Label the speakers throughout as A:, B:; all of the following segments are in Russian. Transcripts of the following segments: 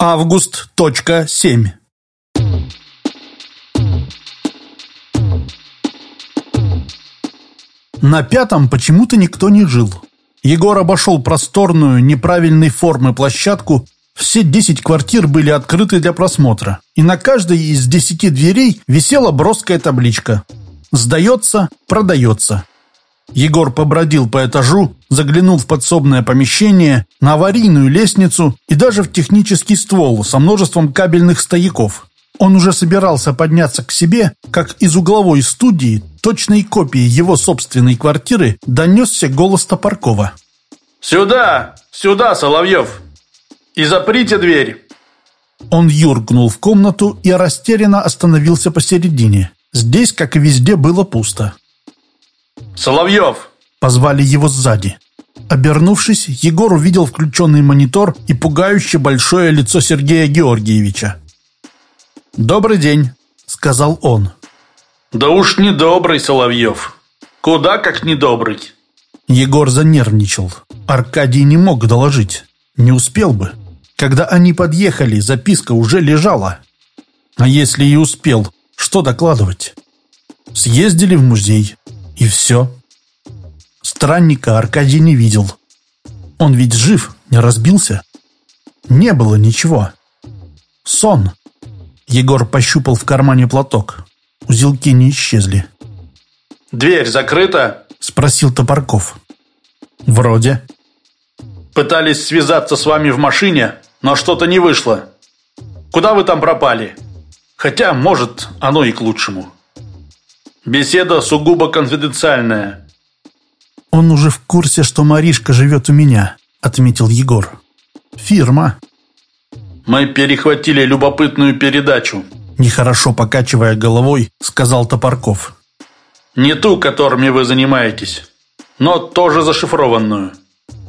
A: Август. Семь. На пятом почему-то никто не жил. Егор обошел просторную, неправильной формы площадку. Все десять квартир были открыты для просмотра. И на каждой из десяти дверей висела броская табличка. «Сдается, продается». Егор побродил по этажу, заглянул в подсобное помещение, на аварийную лестницу и даже в технический ствол со множеством кабельных стояков. Он уже собирался подняться к себе, как из угловой студии, точной копии его собственной квартиры, донесся голос Топоркова.
B: «Сюда! Сюда, Соловьев! И заприте дверь!»
A: Он юркнул в комнату и растерянно остановился посередине. Здесь, как и везде, было пусто.
B: «Соловьев!»
A: Позвали его сзади. Обернувшись, Егор увидел включенный монитор и пугающе большое лицо Сергея Георгиевича. «Добрый день», — сказал он.
B: «Да уж не добрый, Соловьев. Куда как недобрый».
A: Егор занервничал. Аркадий не мог доложить. Не успел бы. Когда они подъехали, записка уже лежала. А если и успел, что докладывать? Съездили в музей, и все. Странника Аркадий не видел. Он ведь жив, не разбился. Не было ничего. Сон. Егор пощупал в кармане платок. Узелки не исчезли.
B: «Дверь закрыта?»
A: – спросил Топорков. «Вроде».
B: «Пытались связаться с вами в машине, но что-то не вышло. Куда вы там пропали? Хотя, может, оно и к лучшему». Беседа сугубо конфиденциальная.
A: Он уже в курсе, что Маришка живет у меня, отметил Егор. Фирма.
B: Мы перехватили любопытную передачу.
A: Нехорошо покачивая головой, сказал Топорков.
B: Не ту, которыми вы занимаетесь, но тоже зашифрованную.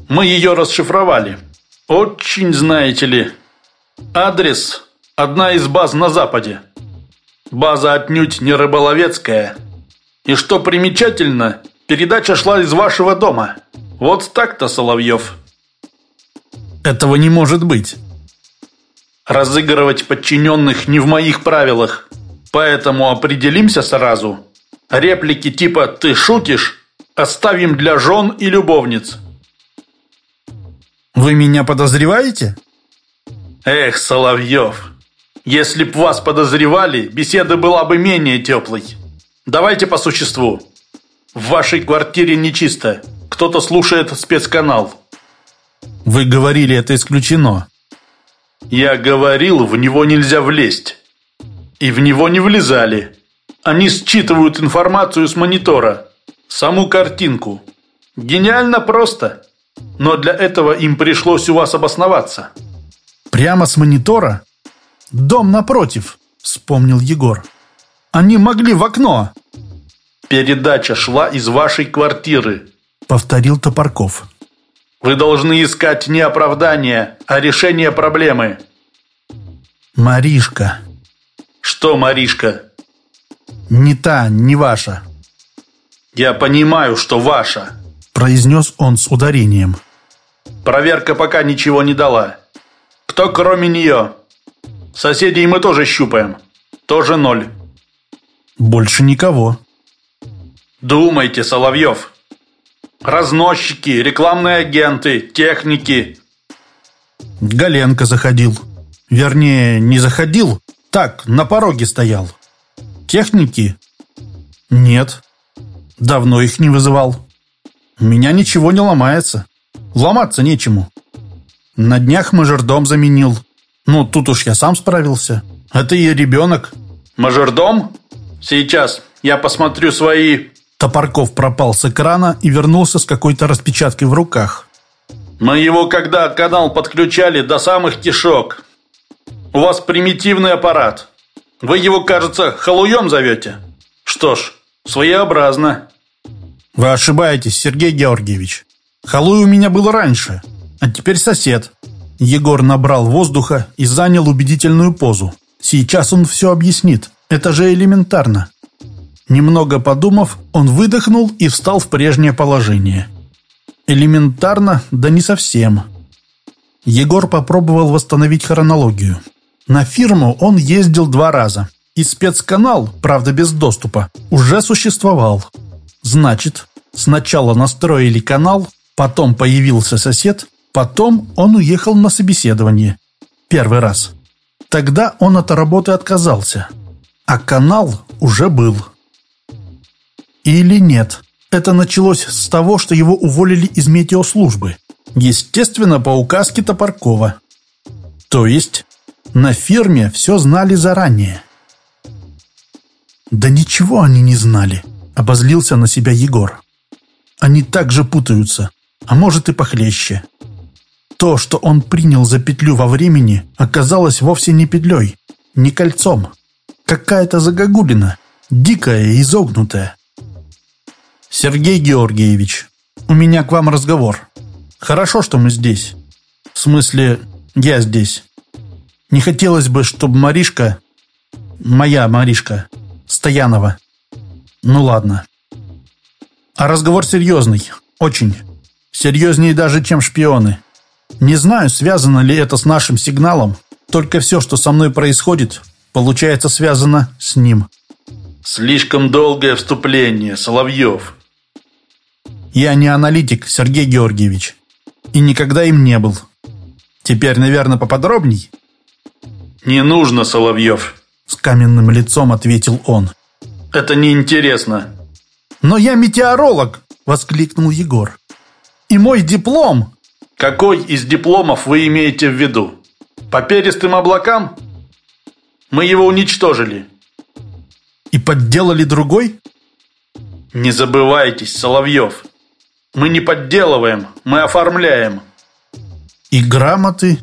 B: Мы ее расшифровали. Очень, знаете ли, адрес – одна из баз на Западе. База отнюдь не рыболовецкая – и что примечательно, передача шла из вашего дома. Вот так-то, Соловьев.
A: Этого не может быть.
B: Разыгрывать подчиненных не в моих правилах. Поэтому определимся сразу. Реплики типа «ты шутишь» оставим для жен и любовниц.
A: Вы меня подозреваете?
B: Эх, Соловьев, если б вас подозревали, беседа была бы менее теплой. Давайте по существу. В вашей квартире нечисто. Кто-то слушает спецканал.
A: Вы говорили, это исключено.
B: Я говорил, в него нельзя влезть. И в него не влезали. Они считывают информацию с монитора. Саму картинку. Гениально просто. Но для этого им пришлось у вас обосноваться.
A: Прямо с монитора? Дом напротив, вспомнил Егор. Они могли в окно.
B: Передача шла из вашей квартиры,
A: повторил Топорков.
B: Вы должны искать не оправдание, а решение проблемы.
A: Маришка.
B: Что, Маришка?
A: Не та, не ваша.
B: Я понимаю, что ваша,
A: произнес он с ударением.
B: Проверка пока ничего не дала. Кто кроме нее? Соседей мы тоже щупаем. Тоже ноль.
A: Больше никого.
B: Думайте, Соловьев. Разносчики, рекламные агенты, техники.
A: Галенко заходил. Вернее, не заходил, так, на пороге стоял. Техники? Нет. Давно их не вызывал. У меня ничего не ломается. Ломаться нечему. На днях мажордом заменил. Ну, тут уж я сам справился. Это и ребенок.
B: Мажордом? Сейчас я посмотрю свои...»
A: Топорков пропал с экрана и вернулся с какой-то распечаткой в руках.
B: «Мы его когда канал подключали до самых кишок. У вас примитивный аппарат. Вы его, кажется, халуем зовете? Что ж, своеобразно».
A: «Вы ошибаетесь, Сергей Георгиевич. Халуй у меня был раньше, а теперь сосед». Егор набрал воздуха и занял убедительную позу. Сейчас он все объяснит. Это же элементарно. Немного подумав, он выдохнул и встал в прежнее положение. Элементарно, да не совсем. Егор попробовал восстановить хронологию. На фирму он ездил два раза. И спецканал, правда без доступа, уже существовал. Значит, сначала настроили канал, потом появился сосед, потом он уехал на собеседование. Первый раз. Тогда он от работы отказался. А канал уже был. Или нет. Это началось с того, что его уволили из метеослужбы. Естественно, по указке Топоркова. То есть, на фирме все знали заранее. «Да ничего они не знали», — обозлился на себя Егор. «Они так же путаются, а может и похлеще». То, что он принял за петлю во времени, оказалось вовсе не петлей, не кольцом. Какая-то загогулина, дикая и изогнутая. «Сергей Георгиевич, у меня к вам разговор. Хорошо, что мы здесь. В смысле, я здесь. Не хотелось бы, чтобы Маришка, моя Маришка, Стоянова. Ну ладно. А разговор серьезный, очень. Серьезнее даже, чем шпионы. Не знаю, связано ли это с нашим сигналом, только все, что со мной происходит, получается связано с ним.
B: Слишком долгое вступление, Соловьев.
A: Я не аналитик, Сергей Георгиевич. И никогда им не был. Теперь, наверное, поподробней?
B: Не нужно, Соловьев.
A: С каменным лицом ответил он.
B: Это неинтересно.
A: Но я метеоролог, воскликнул Егор. И мой диплом.
B: Какой из дипломов вы имеете в виду? По перистым облакам? Мы его уничтожили.
A: И подделали другой?
B: Не забывайтесь, Соловьев. Мы не подделываем, мы оформляем.
A: И грамоты,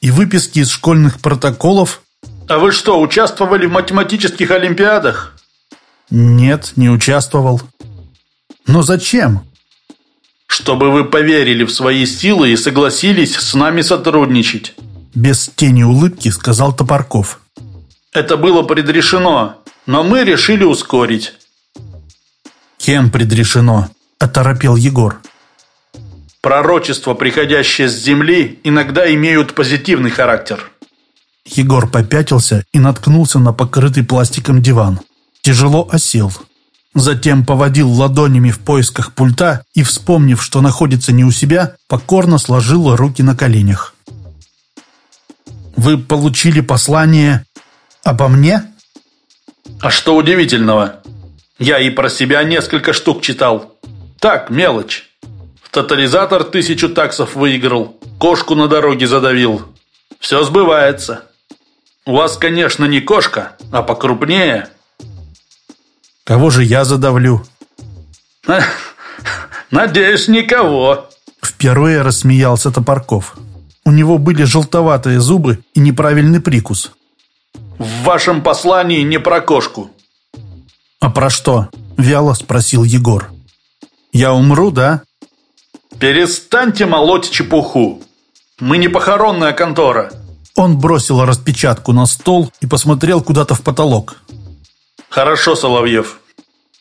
A: и выписки из школьных протоколов.
B: А вы что, участвовали в математических олимпиадах?
A: Нет, не участвовал. Но зачем?
B: Чтобы вы поверили в свои силы и согласились с нами сотрудничать.
A: Без тени улыбки сказал Топорков.
B: Это было предрешено, но мы решили ускорить.
A: Кем предрешено? Оторопел Егор.
B: Пророчества, приходящие с земли, иногда имеют позитивный характер.
A: Егор попятился и наткнулся на покрытый пластиком диван. Тяжело осел. Затем поводил ладонями в поисках пульта и, вспомнив, что находится не у себя, покорно сложил руки на коленях. «Вы получили послание обо мне?»
B: «А что удивительного? Я и про себя несколько штук читал. Так, мелочь. В тотализатор тысячу таксов выиграл, кошку на дороге задавил. Все сбывается. У вас, конечно, не кошка, а покрупнее».
A: «Кого же я задавлю?»
B: «Надеюсь, никого».
A: Впервые рассмеялся Топорков. У него были желтоватые зубы и неправильный прикус.
B: «В вашем послании не про кошку».
A: «А про что?» – вяло спросил Егор. Я умру, да?
B: Перестаньте молоть чепуху. Мы не похоронная контора.
A: Он бросил распечатку на стол и посмотрел куда-то в потолок.
B: Хорошо, Соловьев.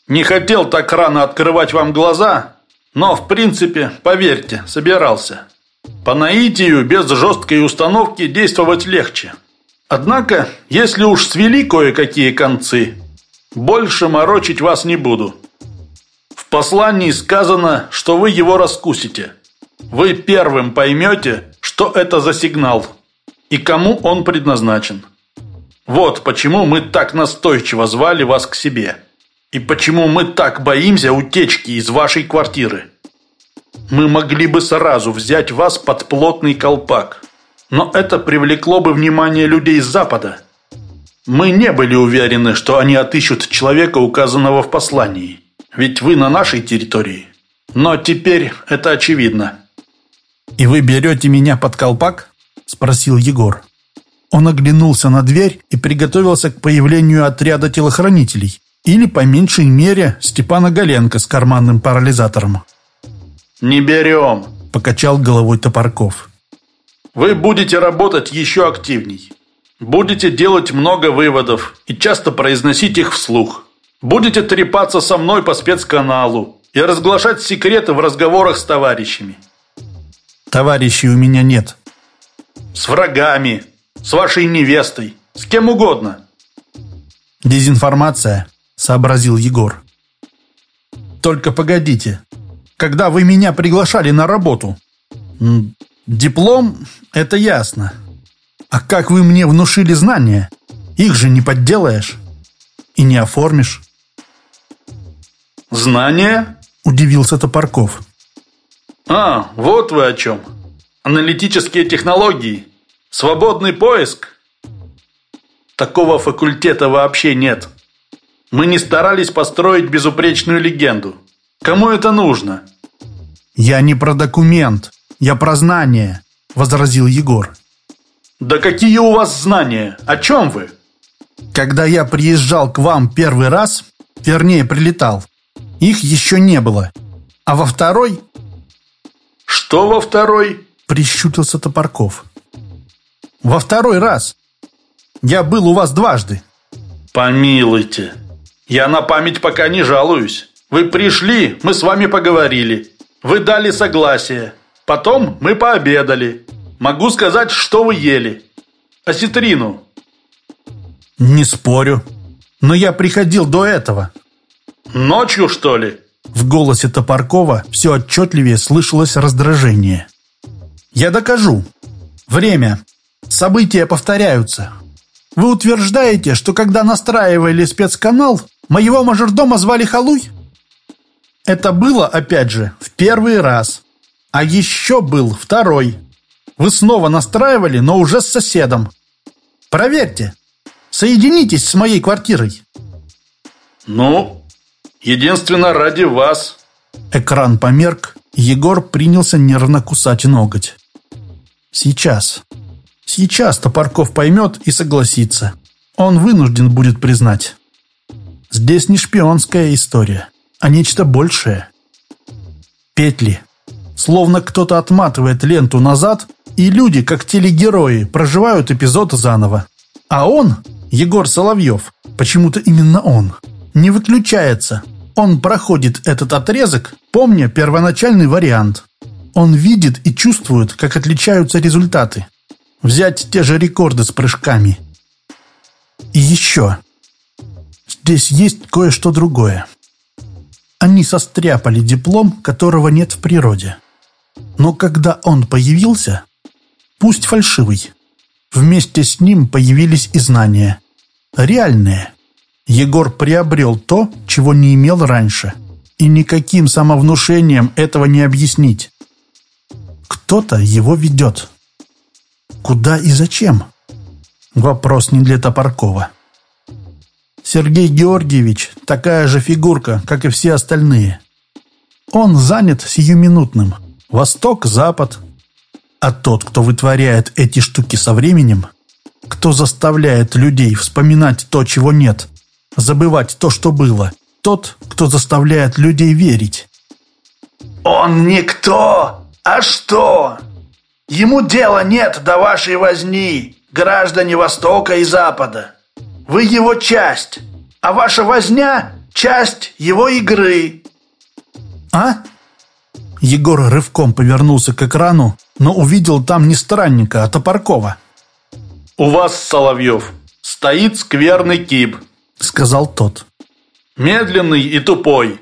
B: Не хотел так рано открывать вам глаза, но, в принципе, поверьте, собирался. По наитию, без жесткой установки, действовать легче. Однако, если уж свели кое-какие концы, больше морочить вас не буду послании сказано, что вы его раскусите. Вы первым поймете, что это за сигнал и кому он предназначен. Вот почему мы так настойчиво звали вас к себе. И почему мы так боимся утечки из вашей квартиры. Мы могли бы сразу взять вас под плотный колпак. Но это привлекло бы внимание людей с Запада. Мы не были уверены, что они отыщут человека, указанного в послании. Ведь вы на нашей территории. Но теперь это очевидно.
A: «И вы берете меня под колпак?» – спросил Егор. Он оглянулся на дверь и приготовился к появлению отряда телохранителей. Или, по меньшей мере, Степана Галенко с карманным парализатором.
B: «Не берем», –
A: покачал головой Топорков.
B: «Вы будете работать еще активней. Будете делать много выводов и часто произносить их вслух. Будете трепаться со мной по спецканалу и разглашать секреты в разговорах с товарищами.
A: Товарищей у меня нет.
B: С врагами, с вашей невестой, с кем угодно.
A: Дезинформация, сообразил Егор. Только погодите. Когда вы меня приглашали на работу? Диплом – это ясно. А как вы мне внушили знания? Их же не подделаешь и не оформишь.
B: Знания?
A: Удивился Топорков.
B: А, вот вы о чем. Аналитические технологии. Свободный поиск. Такого факультета вообще нет. Мы не старались построить безупречную легенду. Кому это нужно?
A: Я не про документ, я про знания, возразил Егор.
B: Да какие у вас знания? О чем вы?
A: Когда я приезжал к вам первый раз, вернее, прилетал, их еще не было. А во второй...
B: Что во второй?
A: Прищутился Топорков. Во второй раз. Я был у вас дважды.
B: Помилуйте. Я на память пока не жалуюсь. Вы пришли, мы с вами поговорили. Вы дали согласие. Потом мы пообедали. Могу сказать, что вы ели. Осетрину.
A: Не спорю. Но я приходил до этого.
B: Ночью, что ли?
A: В голосе Топоркова все отчетливее слышалось раздражение. Я докажу. Время. События повторяются. Вы утверждаете, что когда настраивали спецканал, моего мажордома звали Халуй? Это было, опять же, в первый раз. А еще был второй. Вы снова настраивали, но уже с соседом. Проверьте. Соединитесь с моей квартирой.
B: Ну, единственно ради вас.
A: Экран померк, Егор принялся нервно кусать ноготь. Сейчас. Сейчас Топорков поймет и согласится. Он вынужден будет признать. Здесь не шпионская история, а нечто большее. Петли. Словно кто-то отматывает ленту назад, и люди, как телегерои, проживают эпизод заново. А он, Егор Соловьев, почему-то именно он, не выключается. Он проходит этот отрезок, помня первоначальный вариант. Он видит и чувствует, как отличаются результаты. Взять те же рекорды с прыжками. И еще. Здесь есть кое-что другое. Они состряпали диплом, которого нет в природе. Но когда он появился, пусть фальшивый, вместе с ним появились и знания. Реальные. Егор приобрел то, чего не имел раньше. И никаким самовнушением этого не объяснить. Кто-то его ведет. Куда и зачем? Вопрос не для Топоркова. Сергей Георгиевич такая же фигурка, как и все остальные. Он занят сиюминутным. Восток, Запад. А тот, кто вытворяет эти штуки со временем, кто заставляет людей вспоминать то, чего нет, забывать то, что было, тот, кто заставляет людей верить.
C: «Он никто, а что? Ему дела нет до вашей возни, граждане Востока и Запада. Вы его часть, а ваша возня – часть его игры».
A: «А?» Егор рывком повернулся к экрану, но увидел там не странника, а Топоркова.
B: «У вас, Соловьев, стоит скверный кип», –
A: сказал тот.
B: «Медленный и тупой.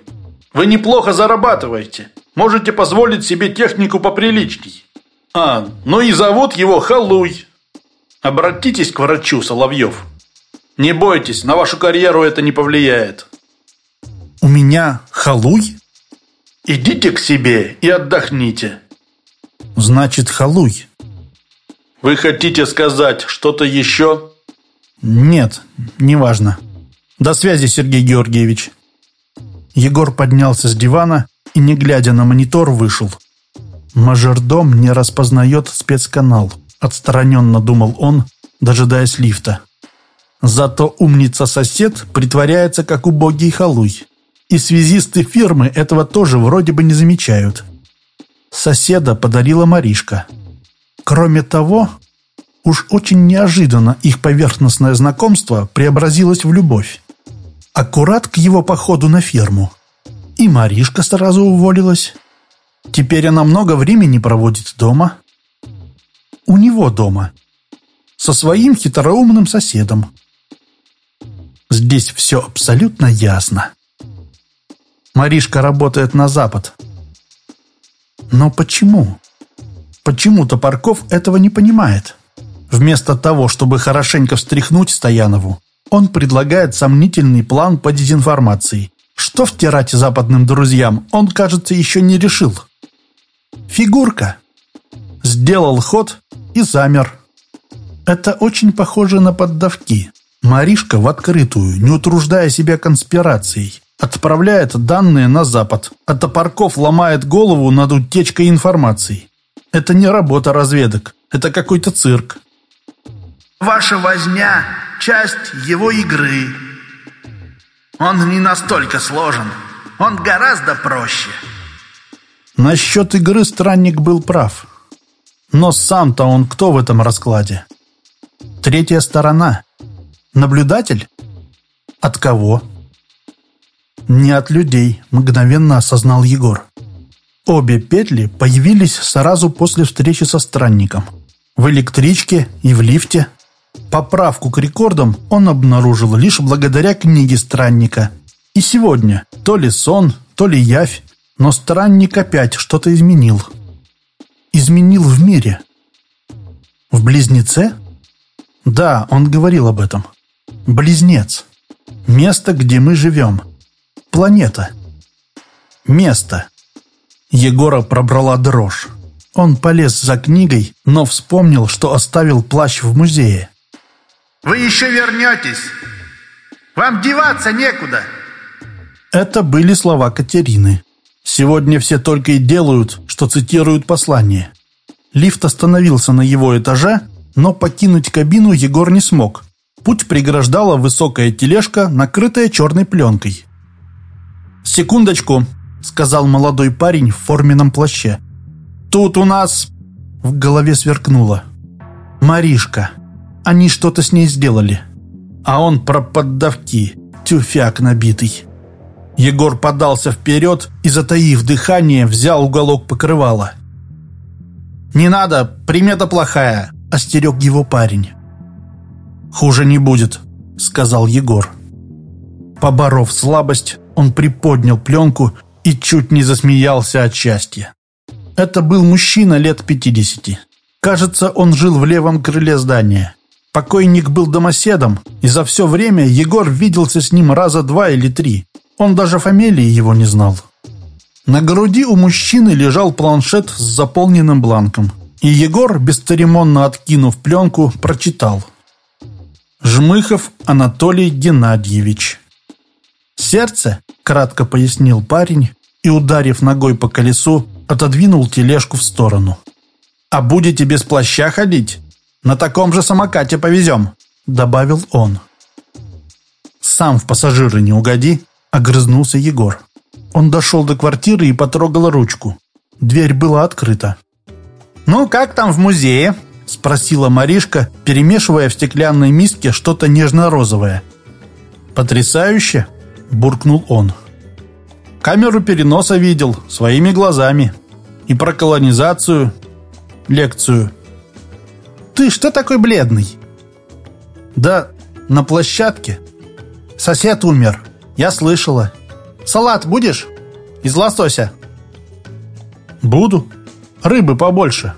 B: Вы неплохо зарабатываете. Можете позволить себе технику поприличней. А, ну и зовут его Халуй. Обратитесь к врачу, Соловьев. Не бойтесь, на вашу карьеру это не повлияет».
A: «У меня Халуй?»
B: Идите к себе и отдохните.
A: Значит, халуй.
B: Вы хотите сказать что-то еще?
A: Нет, неважно. До связи, Сергей Георгиевич. Егор поднялся с дивана и, не глядя на монитор, вышел. Мажордом не распознает спецканал. Отстраненно думал он, дожидаясь лифта. Зато умница-сосед притворяется, как убогий халуй. И связисты фирмы этого тоже вроде бы не замечают. Соседа подарила Маришка. Кроме того, уж очень неожиданно их поверхностное знакомство преобразилось в любовь. Аккурат к его походу на ферму. И Маришка сразу уволилась. Теперь она много времени проводит дома. У него дома. Со своим хитроумным соседом. Здесь все абсолютно ясно. Маришка работает на запад. Но почему? Почему Топорков этого не понимает? Вместо того, чтобы хорошенько встряхнуть Стоянову, он предлагает сомнительный план по дезинформации. Что втирать западным друзьям, он, кажется, еще не решил. Фигурка. Сделал ход и замер. Это очень похоже на поддавки. Маришка в открытую, не утруждая себя конспирацией, отправляет данные на Запад, а Топорков ломает голову над утечкой информации. Это не работа разведок, это какой-то цирк.
C: Ваша возня – часть его игры. Он не настолько сложен, он гораздо проще.
A: Насчет игры странник был прав. Но сам-то он кто в этом раскладе? Третья сторона. Наблюдатель? От кого? Не от людей, мгновенно осознал Егор. Обе петли появились сразу после встречи со странником. В электричке и в лифте. Поправку к рекордам он обнаружил лишь благодаря книге странника. И сегодня то ли сон, то ли явь, но странник опять что-то изменил. Изменил в мире. В близнеце? Да, он говорил об этом. Близнец. Место, где мы живем. Планета. Место. Егора пробрала дрожь. Он полез за книгой, но вспомнил, что оставил плащ в музее.
C: Вы еще вернетесь. Вам деваться некуда.
A: Это были слова Катерины. Сегодня все только и делают, что цитируют послание. Лифт остановился на его этаже, но покинуть кабину Егор не смог. Путь преграждала высокая тележка, накрытая черной пленкой. «Секундочку», — сказал молодой парень в форменном плаще. «Тут у нас...» В голове сверкнуло. «Маришка. Они что-то с ней сделали. А он про поддавки. Тюфяк набитый». Егор подался вперед и, затаив дыхание, взял уголок покрывала. «Не надо, примета плохая», – остерег его парень. «Хуже не будет», – сказал Егор. Поборов слабость, он приподнял пленку и чуть не засмеялся от счастья. Это был мужчина лет пятидесяти. Кажется, он жил в левом крыле здания. Покойник был домоседом, и за все время Егор виделся с ним раза два или три. Он даже фамилии его не знал. На груди у мужчины лежал планшет с заполненным бланком. И Егор, бесцеремонно откинув пленку, прочитал. «Жмыхов Анатолий Геннадьевич». «Сердце?» – кратко пояснил парень и, ударив ногой по колесу, отодвинул тележку в сторону. «А будете без плаща ходить? На таком же самокате повезем», – добавил он. «Сам в пассажиры не угоди», Огрызнулся Егор. Он дошел до квартиры и потрогал ручку. Дверь была открыта. «Ну, как там в музее?» Спросила Маришка, перемешивая в стеклянной миске что-то нежно-розовое. «Потрясающе!» – буркнул он. «Камеру переноса видел своими глазами. И про колонизацию, лекцию. Ты что такой бледный?» «Да на площадке. Сосед умер. Я слышала. Салат будешь? Из лосося. Буду. Рыбы побольше.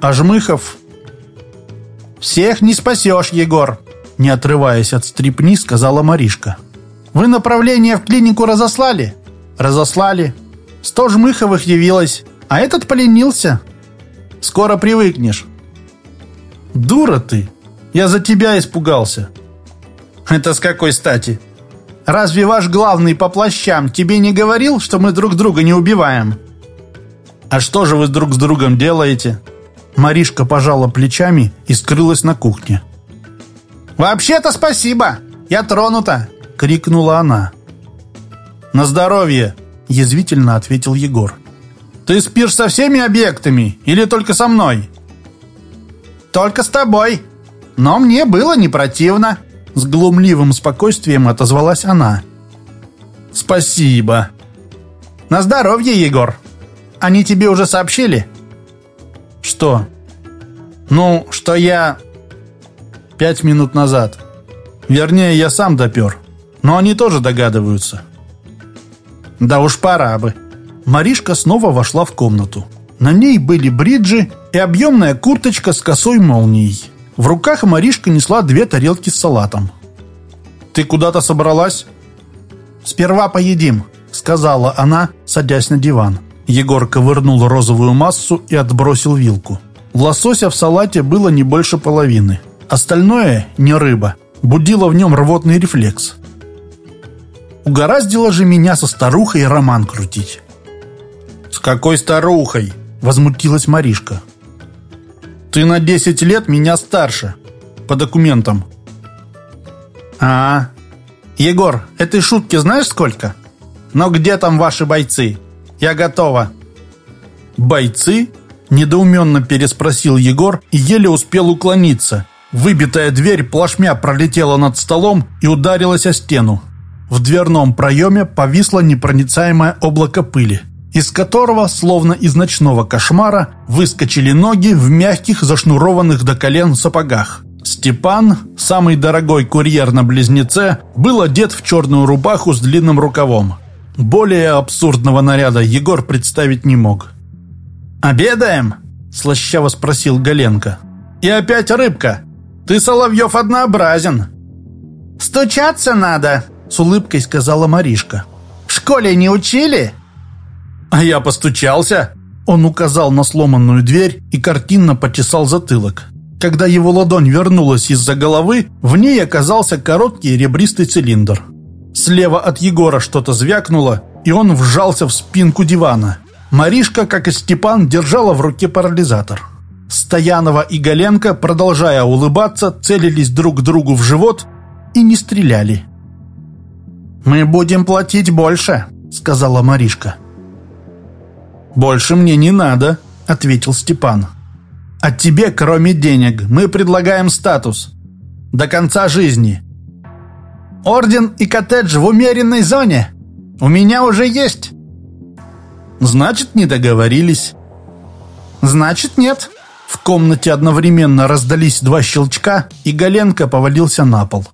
A: А жмыхов... Всех не спасешь, Егор. Не отрываясь от стрипни, сказала Маришка. Вы направление в клинику разослали? Разослали. Сто жмыховых явилось, а этот поленился. Скоро привыкнешь. Дура ты. Я за тебя испугался. Это с какой стати? Разве ваш главный по плащам тебе не говорил, что мы друг друга не убиваем?» «А что же вы друг с другом делаете?» Маришка пожала плечами и скрылась на кухне. «Вообще-то спасибо! Я тронута!» — крикнула она. «На здоровье!» — язвительно ответил Егор. «Ты спишь со всеми объектами или только со мной?» «Только с тобой. Но мне было не противно», с глумливым спокойствием отозвалась она. «Спасибо». «На здоровье, Егор. Они тебе уже сообщили?» «Что?» Ну, что я... Пять минут назад. Вернее, я сам допер. Но они тоже догадываются. Да уж пора бы. Маришка снова вошла в комнату. На ней были бриджи и объемная курточка с косой молнией. В руках Маришка несла две тарелки с салатом. «Ты куда-то собралась?» «Сперва поедим», — сказала она, садясь на диван. Егор ковырнул розовую массу и отбросил вилку. Лосося в салате было не больше половины. Остальное, не рыба, будило в нем рвотный рефлекс. Угораздило же меня со старухой роман крутить. «С какой старухой?» – возмутилась Маришка. «Ты на 10 лет меня старше. По документам». «А, Егор, этой шутки знаешь сколько? Но где там ваши бойцы? Я готова». «Бойцы?» – недоуменно переспросил Егор и еле успел уклониться. Выбитая дверь плашмя пролетела над столом и ударилась о стену. В дверном проеме повисло непроницаемое облако пыли, из которого, словно из ночного кошмара, выскочили ноги в мягких, зашнурованных до колен сапогах. Степан, самый дорогой курьер на Близнеце, был одет в черную рубаху с длинным рукавом. Более абсурдного наряда Егор представить не мог. «Обедаем?» – слащаво спросил Галенко. «И опять рыбка. Ты, Соловьев, однообразен». «Стучаться надо», с улыбкой сказала Маришка. «В школе не учили?» «А я постучался!» Он указал на сломанную дверь и картинно почесал затылок. Когда его ладонь вернулась из-за головы, в ней оказался короткий ребристый цилиндр. Слева от Егора что-то звякнуло, и он вжался в спинку дивана. Маришка, как и Степан, держала в руке парализатор. Стоянова и Галенко, продолжая улыбаться, целились друг другу в живот и не стреляли. «Мы будем платить больше», — сказала Маришка. «Больше мне не надо», — ответил Степан. «А тебе, кроме денег, мы предлагаем статус. До конца жизни. Орден и коттедж в умеренной зоне. У меня уже есть». «Значит, не договорились». «Значит, нет». В комнате одновременно раздались два щелчка, и Галенко повалился на пол.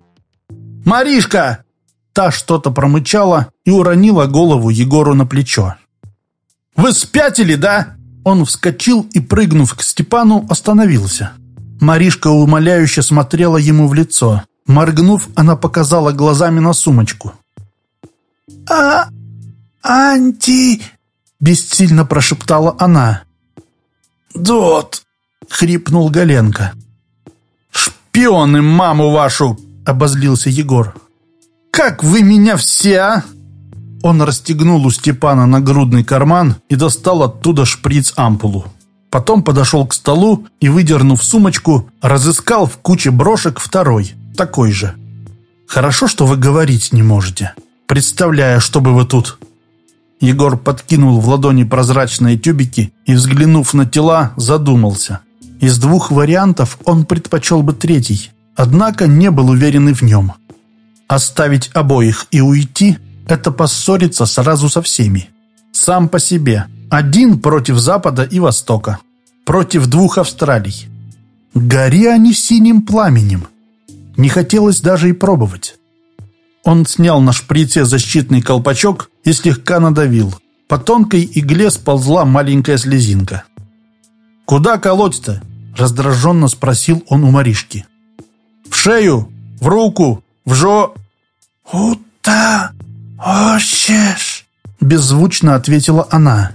A: «Маришка!» Та что-то промычала и уронила голову Егору на плечо. «Вы спятили, да?» Он вскочил и, прыгнув к Степану, остановился. Маришка умоляюще смотрела ему в лицо. Моргнув, она показала глазами на сумочку. «А... анти...» — бессильно прошептала она. «Дот!» — хрипнул Галенко. «Шпионы, маму вашу!» — обозлился Егор. «Как вы меня все, а?» Он расстегнул у Степана нагрудный карман и достал оттуда шприц-ампулу. Потом подошел к столу и, выдернув сумочку, разыскал в куче брошек второй, такой же. «Хорошо, что вы говорить не можете. Представляю, что бы вы тут...» Егор подкинул в ладони прозрачные тюбики и, взглянув на тела, задумался. Из двух вариантов он предпочел бы третий, однако не был уверен и в нем. Оставить обоих и уйти – это поссориться сразу со всеми. Сам по себе. Один против Запада и Востока. Против двух Австралий. Гори они синим пламенем. Не хотелось даже и пробовать. Он снял на шприце защитный колпачок и слегка надавил. По тонкой игле сползла маленькая слезинка. «Куда колоть-то?» – раздраженно спросил он у Маришки. «В шею! В руку! В жо...»
C: «Куда хочешь?»
A: – беззвучно ответила она.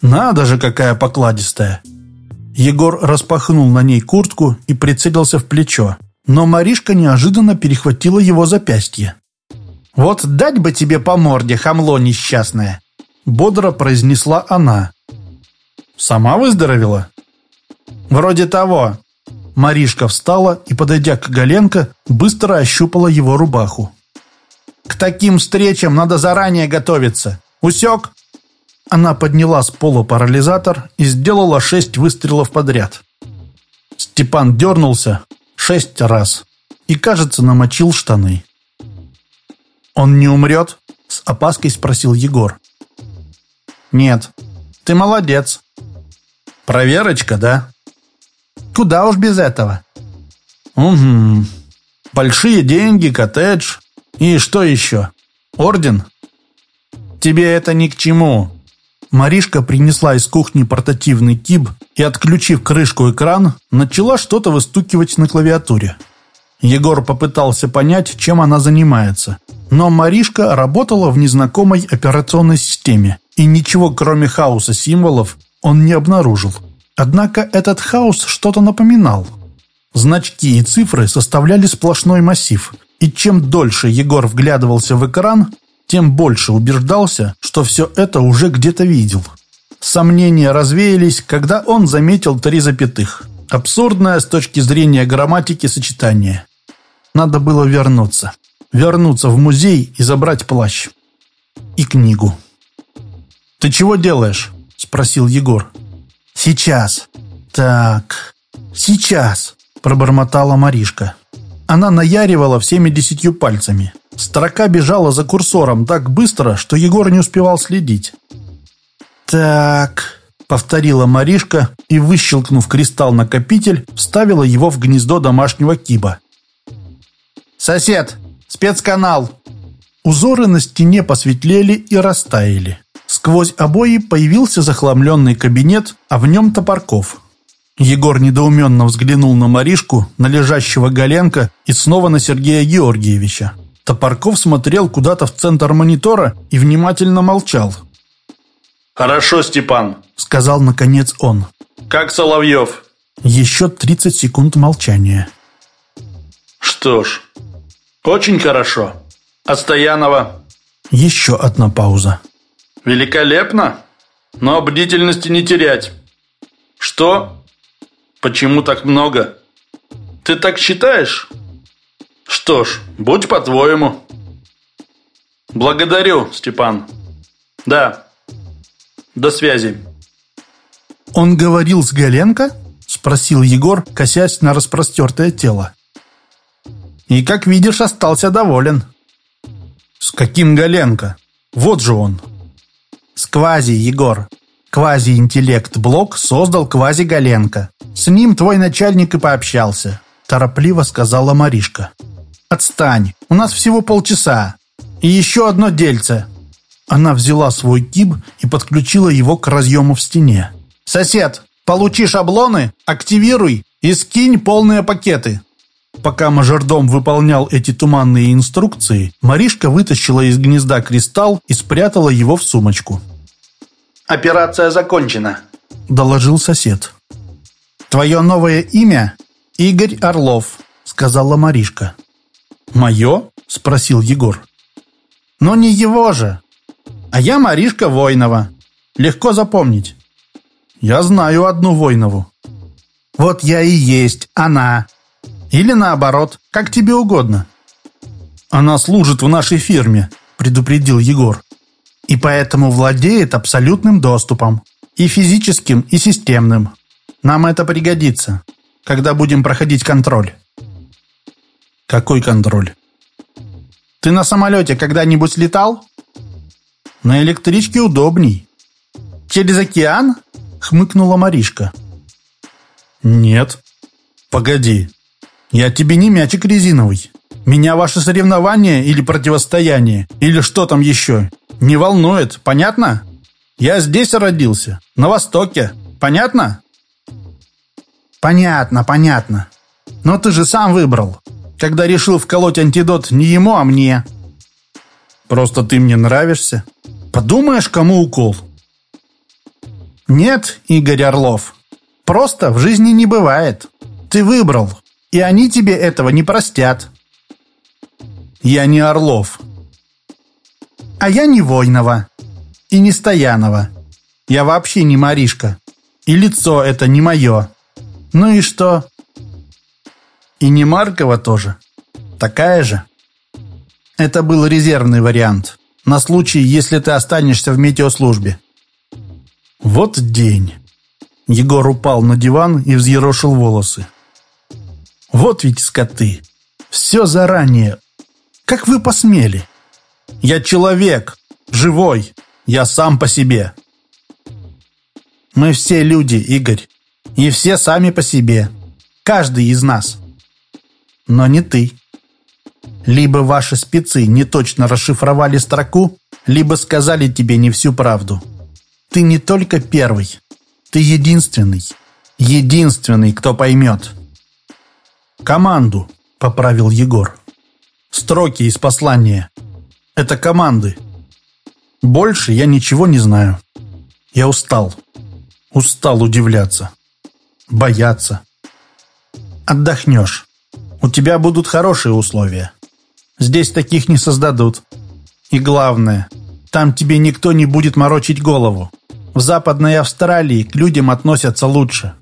A: «Надо же, какая покладистая!» Егор распахнул на ней куртку и прицелился в плечо, но Маришка неожиданно перехватила его запястье. «Вот дать бы тебе по морде, хамло несчастное!» Бодро произнесла она. «Сама выздоровела?» «Вроде того. Маришка встала и, подойдя к Галенко, быстро ощупала его рубаху. «К таким встречам надо заранее готовиться. Усек?» Она подняла с пола парализатор и сделала шесть выстрелов подряд. Степан дернулся шесть раз и, кажется, намочил штаны. «Он не умрет?» – с опаской спросил Егор. «Нет. Ты молодец». «Проверочка, да?» Куда уж без этого. Угу. Большие деньги, коттедж. И что еще? Орден? Тебе это ни к чему. Маришка принесла из кухни портативный киб и, отключив крышку экран, начала что-то выстукивать на клавиатуре. Егор попытался понять, чем она занимается. Но Маришка работала в незнакомой операционной системе, и ничего кроме хаоса символов он не обнаружил. Однако этот хаос что-то напоминал. Значки и цифры составляли сплошной массив, и чем дольше Егор вглядывался в экран, тем больше убеждался, что все это уже где-то видел. Сомнения развеялись, когда он заметил три запятых. Абсурдное с точки зрения грамматики сочетание. Надо было вернуться. Вернуться в музей и забрать плащ. И книгу. «Ты чего делаешь?» – спросил Егор. «Сейчас. Так, сейчас», – пробормотала Маришка. Она наяривала всеми десятью пальцами. Строка бежала за курсором так быстро, что Егор не успевал следить. «Так», — повторила Маришка и, выщелкнув кристалл-накопитель, вставила его в гнездо домашнего киба. «Сосед! Спецканал!» Узоры на стене посветлели и растаяли. Сквозь обои появился захламленный кабинет, а в нем Топорков. Егор недоуменно взглянул на Маришку, на лежащего Галенко и снова на Сергея Георгиевича. Топорков смотрел куда-то в центр монитора и внимательно молчал.
B: «Хорошо, Степан», —
A: сказал наконец он.
B: «Как Соловьев?»
A: Еще 30 секунд молчания.
B: «Что ж, очень хорошо. А Стоянова?»
A: Еще одна пауза.
B: «Великолепно, но бдительности не терять. Что? Почему так много? Ты так считаешь?» Что ж, будь по-твоему. Благодарю, Степан. Да. До связи.
A: Он говорил с Галенко? Спросил Егор, косясь на распростертое тело. И, как видишь, остался доволен. С каким Галенко? Вот же он. С Квази, Егор. Квази-интеллект-блок создал Квази-Галенко. С ним твой начальник и пообщался, торопливо сказала Маришка. «Отстань, у нас всего полчаса. И еще одно дельце». Она взяла свой киб и подключила его к разъему в стене. «Сосед, получи шаблоны, активируй и скинь полные пакеты». Пока мажордом выполнял эти туманные инструкции, Маришка вытащила из гнезда кристалл и спрятала его в сумочку.
C: «Операция закончена», –
A: доложил сосед. «Твое новое имя – Игорь Орлов», – сказала Маришка. «Мое?» – спросил Егор. «Но не его же. А я Маришка Войнова. Легко запомнить». «Я знаю одну Войнову». «Вот я и есть она. Или наоборот, как тебе угодно». «Она служит в нашей фирме», – предупредил Егор. «И поэтому владеет абсолютным доступом. И физическим, и системным. Нам это пригодится, когда будем проходить контроль». Какой контроль? Ты на самолете когда-нибудь летал? На электричке удобней. Через океан? Хмыкнула Маришка. Нет. Погоди. Я тебе не мячик резиновый. Меня ваше соревнование или противостояние, или что там еще, не волнует, понятно? Я здесь родился, на Востоке, понятно? Понятно, понятно. Но ты же сам выбрал когда решил вколоть антидот не ему, а мне. Просто ты мне нравишься. Подумаешь, кому укол? Нет, Игорь Орлов. Просто в жизни не бывает. Ты выбрал, и они тебе этого не простят. Я не Орлов. А я не Войнова. И не Стоянова. Я вообще не Маришка. И лицо это не мое. Ну и что? И не Маркова тоже. Такая же. Это был резервный вариант. На случай, если ты останешься в метеослужбе. Вот день. Егор упал на диван и взъерошил волосы. Вот ведь скоты. Все заранее. Как вы посмели? Я человек. Живой. Я сам по себе. Мы все люди, Игорь. И все сами по себе. Каждый из нас. Но не ты. Либо ваши спецы не точно расшифровали строку, либо сказали тебе не всю правду. Ты не только первый, ты единственный. Единственный, кто поймет. Команду, поправил Егор. Строки из послания. Это команды. Больше я ничего не знаю. Я устал. Устал удивляться. Бояться. Отдохнешь. У тебя будут хорошие условия. Здесь таких не создадут. И главное, там тебе никто не будет морочить голову. В Западной Австралии к людям относятся лучше.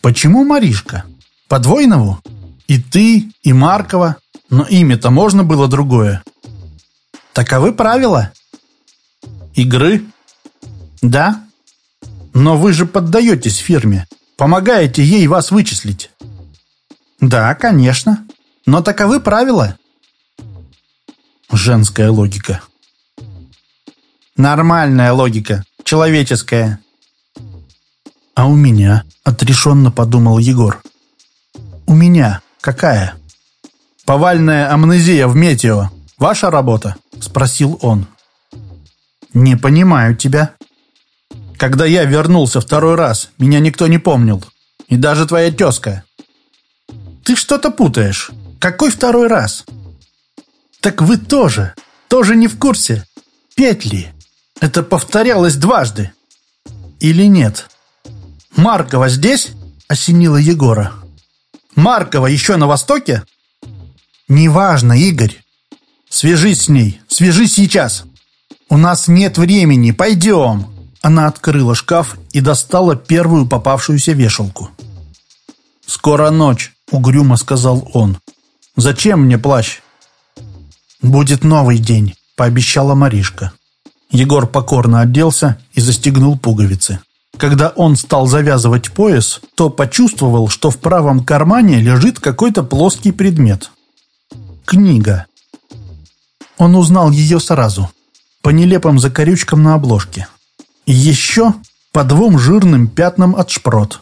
A: Почему Маришка? По двойному? И ты, и Маркова. Но имя-то можно было другое. Таковы правила. Игры? Да. Но вы же поддаетесь фирме. Помогаете ей вас вычислить. Да, конечно. Но таковы правила. Женская логика. Нормальная логика. Человеческая. А у меня, отрешенно подумал Егор. У меня какая? Повальная амнезия в метео. Ваша работа? Спросил он. Не понимаю тебя. Когда я вернулся второй раз, меня никто не помнил. И даже твоя тезка. Ты что-то путаешь. Какой второй раз? Так вы тоже, тоже не в курсе. Петли. Это повторялось дважды. Или нет? Маркова здесь? Осенила Егора. Маркова еще на востоке? Неважно, Игорь. Свяжись с ней. Свяжись сейчас. У нас нет времени. Пойдем. Она открыла шкаф и достала первую попавшуюся вешалку. «Скоро ночь», — угрюмо сказал он. «Зачем мне плащ?» «Будет новый день», — пообещала Маришка. Егор покорно оделся и застегнул пуговицы. Когда он стал завязывать пояс, то почувствовал, что в правом кармане лежит какой-то плоский предмет. Книга. Он узнал ее сразу, по нелепым закорючкам на обложке. И еще по двум жирным пятнам от шпрот.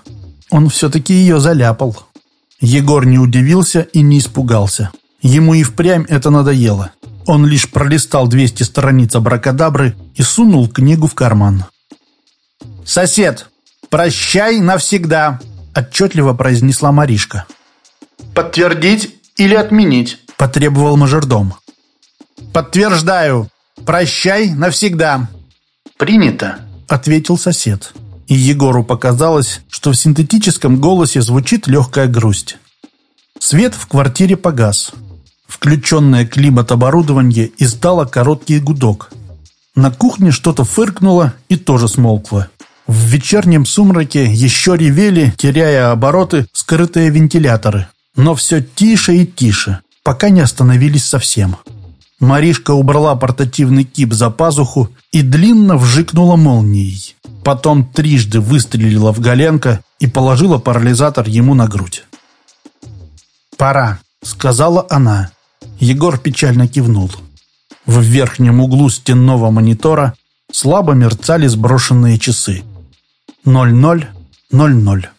A: Он все-таки ее заляпал. Егор не удивился и не испугался. Ему и впрямь это надоело. Он лишь пролистал 200 страниц абракадабры и сунул книгу в карман. «Сосед, прощай навсегда!» – отчетливо произнесла Маришка.
B: «Подтвердить или отменить?»
A: – потребовал мажордом. «Подтверждаю. Прощай навсегда».
B: «Принято», –
A: ответил сосед. И Егору показалось, что в синтетическом голосе звучит легкая грусть. Свет в квартире погас. Включенное климат-оборудование издало короткий гудок. На кухне что-то фыркнуло и тоже смолкло. В вечернем сумраке еще ревели, теряя обороты, скрытые вентиляторы. Но все тише и тише, пока не остановились совсем. Маришка убрала портативный кип за пазуху и длинно вжикнула молнией. Потом трижды выстрелила в Галенко и положила парализатор ему на грудь. «Пора», — сказала она. Егор печально кивнул. В верхнем углу стенного монитора слабо мерцали сброшенные часы. 0000.